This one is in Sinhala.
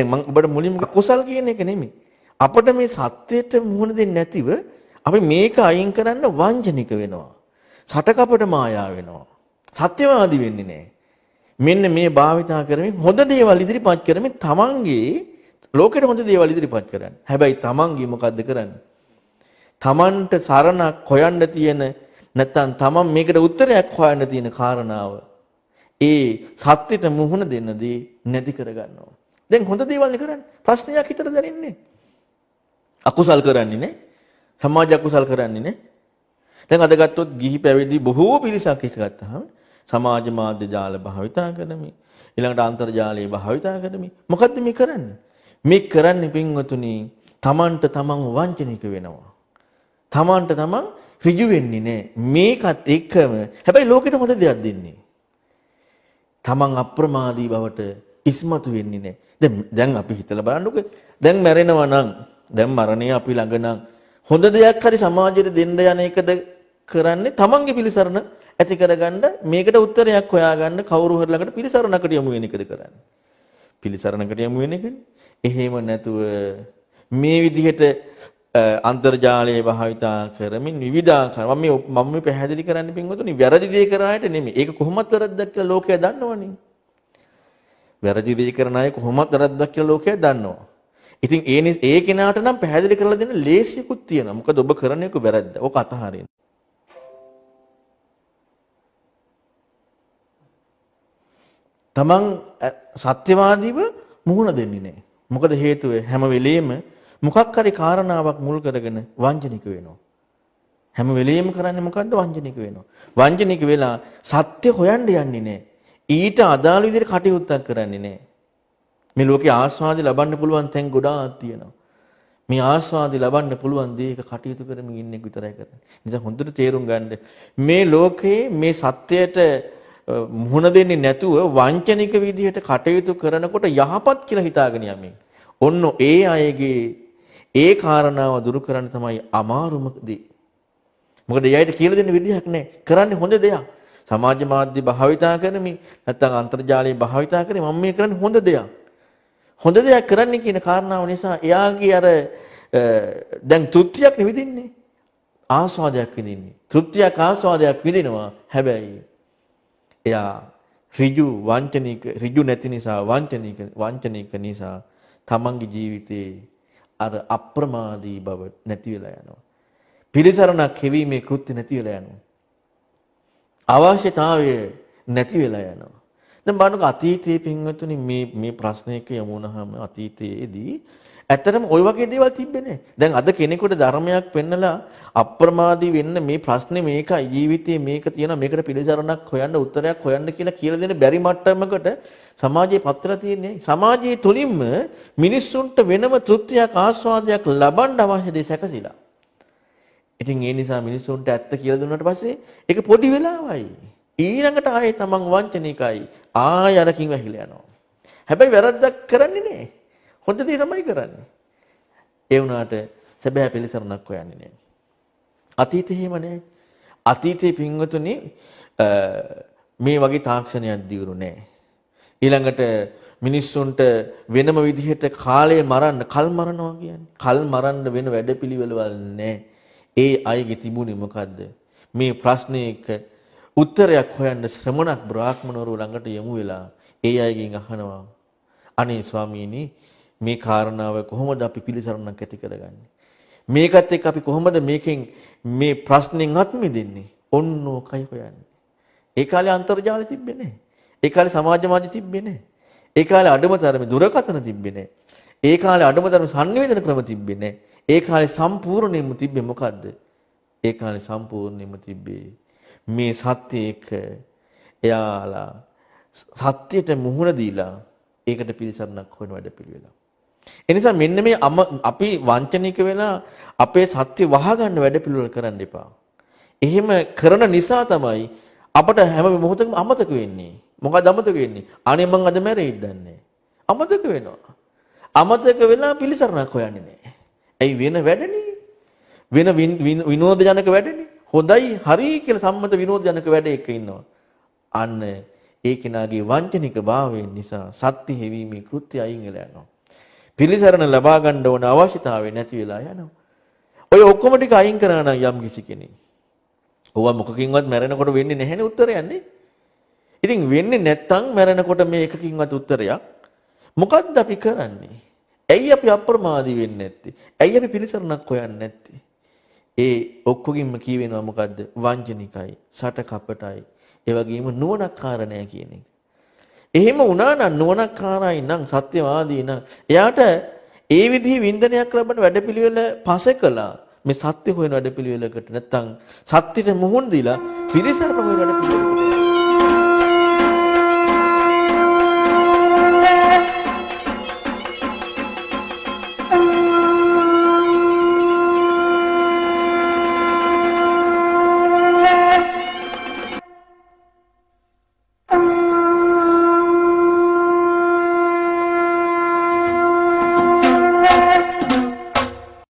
දැන් මම ඔබට මුලින්ම කුසල් කියන එක නෙමෙයි. අපිට මේ සත්‍යයට මුහුණ දෙන්නේ නැතිව අපි මේක අයින් කරන්න වංචනික වෙනවා. සටකපට මායා වෙනවා. සත්‍යවාදී වෙන්නේ නැහැ. මෙන්න මේ භාවිතා කරමින් හොඳ දේවල් ඉදිරිපත් කරමින් තමන්ගේ ලෝකෙට හොඳ දේවල් ඉදිරිපත් කරන්න. හැබැයි තමන්ගේ මොකද්ද කරන්නේ? තමන්ට සරණක් හොයන්න තියෙන නැත්නම් තමන් මේකට උත්තරයක් හොයන්න තියෙන කාරණාව ඒ සත්‍යෙට මුහුණ දෙන්නදී නැති කරගන්නවා. දැන් හොඳ දේවල් කරන්නේ. ප්‍රශ්නයක් හිතට දැනෙන්නේ. අකුසල් කරන්නේ නේ. සමාජ අකුසල් කරන්නේ නේ. දැන් අද ගත්තොත් ගිහි පැවිදි බොහෝ පිරිසක් එක ගත්තාම සමාජ මාධ්‍ය ජාල භාවිතා කරමි. ඊළඟට අන්තර්ජාලය භාවිතා කරමි. මොකද්ද මේ කරන්නේ? මේ කරන්නේ පින්වතුනි තමන්ට තමන් වංචනික වෙනවා. තමන්ට තමන් ඍජු වෙන්නේ නැහැ. මේකත් එක්කම හැබැයි ලෝකෙට හොඳ දෙයක් දෙන්නේ. තමන් අප්‍රමාදී බවට ඉස්මතු වෙන්නේ නැහැ. දැන් දැන් අපි හිතලා බලන්නකෝ. දැන් මැරෙනවා නම් දැන් මරණය අපි ළඟ නම් හොඳ දෙයක් හරි සමාජයට දෙන්න යන එකද කරන්නේ තමන්ගේ පිළිසරණ ඇති කරගන්න මේකට උත්තරයක් හොයාගන්න කවුරු හරි ළඟට පිළිසරණකට යමු වෙන එකද කරන්නේ. පිළිසරණකට යමු වෙන එකනේ. එහෙම නැතුව මේ විදිහට අන්තර්ජාලයේ භාවිතා කරමින් විවිධාකාර මම මේ මම මේ පැහැදිලි කරන්න පින්වතුනි වැරදි දේ කරන අයට නෙමෙයි. ඒක කොහොමත් වැරද්දක් කියලා ලෝකයා දන්නවනේ. වැරදි දේ කරන අය කොහොමත් වැරද්දක් කියලා ලෝකයා දන්නවා. ඉතින් ඒ ඒ කෙනාට නම් පැහැදිලි කරලා දෙන්න ලේසියකුත් තියෙනවා. මොකද ඔබ කරන එක වැරද්ද. ඕක අතහරින්න. තමන් සත්‍යවාදීව මුහුණ දෙන්නේ නැහැ. මොකද හේතුව හැම වෙලෙම මොකක් හරි කාරණාවක් මුල් කරගෙන වංචනික වෙනවා. හැම වෙලෙම කරන්නේ මොකද්ද වංචනික වෙනවා. වංචනික වෙලා සත්‍ය හොයන්න යන්නේ නැහැ. ඊට අදාළ විදිහට කටයුත්තක් කරන්නේ නැහැ. මේ ලෝකේ ආස්වාදي ලබන්න පුළුවන් තැන් ගොඩාක් තියෙනවා. මේ ආස්වාදي ලබන්න පුළුවන් දේ එක කටයුතු කරමින් ඉන්න එක විතරයි කරන්නේ. නිසා හොඳට තේරුම් ගන්න මේ ලෝකයේ මේ සත්‍යයට මුහුණ දෙන්නේ නැතුව වංචනික විදිහට කටයුතු කරනකොට යහපත් කියලා හිතාගෙන යමින්. ඔන්න ඒ අයගේ ඒ කාරණාව දුරු කරන්න තමයි අමාරුම දේ. මොකද එයාට කියලා දෙන්න විදිහක් නැහැ. කරන්නේ හොඳ දෙයක්. සමාජ මාධ්‍ය භාවිතා කරමින් නැත්නම් අන්තර්ජාලය භාවිතා කරමින් මම මේ කරන්නේ හොඳ දෙයක්. හොඳ දෙයක් කරන්න කියන කාරණාව නිසා එයාගේ අර දැන් තෘප්තියක් නෙවිදින්නේ. ආස්වාදයක් විඳින්නේ. තෘප්තියක් ආස්වාදයක් විඳිනවා. හැබැයි එයා ඍජු වංචනික ඍජු නැති නිසා වංචනික වංචනික නිසා තමන්ගේ ජීවිතේ අර අප්‍රමාදී බව නැති වෙලා යනවා. පිළිසරණක් හැවීමේ කෘත්‍ය නැති වෙලා යනවා. අවශ්‍යතාවය නැති වෙලා යනවා. දැන් බලන්නකො අතීතයේ පින්වතුනි මේ මේ ප්‍රශ්නයක යමුනහම අතීතයේදී ඇත්තටම ওই වගේ දේවල් තිබ්බේ නැහැ. දැන් අද කෙනෙකුට ධර්මයක් පෙන්නලා අප්‍රමාදී වෙන්න මේ ප්‍රශ්නේ මේක ජීවිතේ මේක තියෙනවා මේකට පිළිසරණක් හොයන්න උත්තරයක් හොයන්න කියලා කියලා දෙන බැරි මට්ටමකට සමාජයේ පත්‍රලා තියෙන්නේ. සමාජයේ තුලින්ම මිනිස්සුන්ට වෙනම තෘප්තියක් ආස්වාදයක් ලබන්න අවශ්‍ය දේ සැකසিলা. ඉතින් ඒ නිසා මිනිස්සුන්ට ඇත්ත කියලා දුන්නාට පස්සේ ඒක පොඩි වෙලාවයි. ඊළඟට ආයේ තමන් වංචනිකයි. ආය අරකින් වැහිලා යනවා. හැබැයි වැරද්දක් කරන්නේ නැහැ. හොඳ දේ තමයි කරන්නේ. ඒ වුණාට සැබෑ පිළිසරණක් හොයන්නේ නැහැ. අතීතේ එහෙම නැහැ. අතීතේ පින්වතුනි මේ වගේ තාක්ෂණයක් දියුණු නැහැ. ඊළඟට මිනිස්සුන්ට වෙනම විදිහට කාලය මරන්න කල් මරනවා කියන්නේ. කල් මරන්න වෙන වැඩපිළිවෙළවල් නැහැ. ඒ අයගේ තිබුණේ මොකද්ද? මේ ප්‍රශ්නයක උත්තරයක් හොයන්න ශ්‍රමණක් බ්‍රාහ්මණවරු ළඟට යමු වෙලා ඒ අයගෙන් අහනවා. අනේ ස්වාමීනි මේ කාරණාව කොහොමද අපි පිළිසරණක් ඇති කරගන්නේ? මේකත් එක්ක අපි කොහොමද මේකෙන් මේ ප්‍රශ්නෙන් අත් මිදෙන්නේ ඔන්න ඕකයි හොයන්නේ? ඒ කාලේ අන්තර්ජාලය තිබ්බේ නැහැ. ඒ කාලේ සමාජ මාධ්‍ය තිබ්බේ නැහැ. ඒ කාලේ අඩුම තරමේ දුරකථන තිබ්බේ නැහැ. ඒ කාලේ අඩුම තරමේ sannivedana ක්‍රම තිබ්බේ නැහැ ඒ කාලේ සම්පූර්ණයෙන්ම තිබ්බේ මොකද්ද ඒ කාලේ සම්පූර්ණයෙන්ම තිබ්බේ මේ සත්‍ය එක එයාලා සත්‍යයට මුහුණ දීලා ඒකට පිළිසරණක් හොයන වැඩ පිළිවෙලා. එනිසා මෙන්න මේ අපි වංචනික වෙලා අපේ සත්‍ය වහගන්න වැඩ පිළිවෙල කරන්න එපා. එහෙම කරන නිසා තමයි අපට හැම මොහොතකම අමතක වෙන්නේ. මොකද අමතක වෙන්නේ? අනේ මං අද මැරෙයිද දන්නේ අමතක වෙනවා. අමතක වෙලා පිළිසරණක් හොයන්නේ නැහැ. ඇයි වෙන වැඩනේ? වෙන විනෝදජනක වැඩනේ. හොඳයි හරි කියලා සම්මත විනෝදජනක වැඩයක ඉන්නවා. අන්න ඒ කෙනාගේ වංචනික භාවයෙන් නිසා සත්‍ය හැවීමේ කෘත්‍ය අයින් වෙලා යනවා. පිළිසරණ ලබා ගන්න ඕන අවශ්‍යතාවය නැති වෙලා යනවා. ඔය ඔක්කොම ටික අයින් කරා නම් යම් කිසි කෙනෙක්. ඕවා මොකකින්වත් මැරෙනකොට වෙන්නේ නැහැනේ උත්තරයක් නේ. ඉතින් වෙන්නේ නැත්තම් මැරෙනකොට මේ එකකින්වත් උත්තරයක් මොකද්ද අපි කරන්නේ? ඇයි අපි අප්‍රමාදී වෙන්නේ නැත්තේ? ඇයි අපි පිළිසරණක් හොයන්නේ නැත්තේ? ඒ ඔක්කොගින්ම කියවෙනවා මොකද්ද? වංජනිකයි, සට කපටයි, ඒ වගේම නුවණක්කාර නැහැ කියන එක. එහෙම වුණා නම් නුවණක්කාරයි නම් සත්‍යවාදී නම් එයාට ඒ විදිහේ වින්දනයක් ලබන වැඩපිළිවෙල පසේ කළා. මේ සත්‍ය හොයන වැඩපිළිවෙලකට නැත්තම් සත්‍යෙට මුහුණ දීලා පිළිසරණ හොයන වැඩපිළිවෙලකට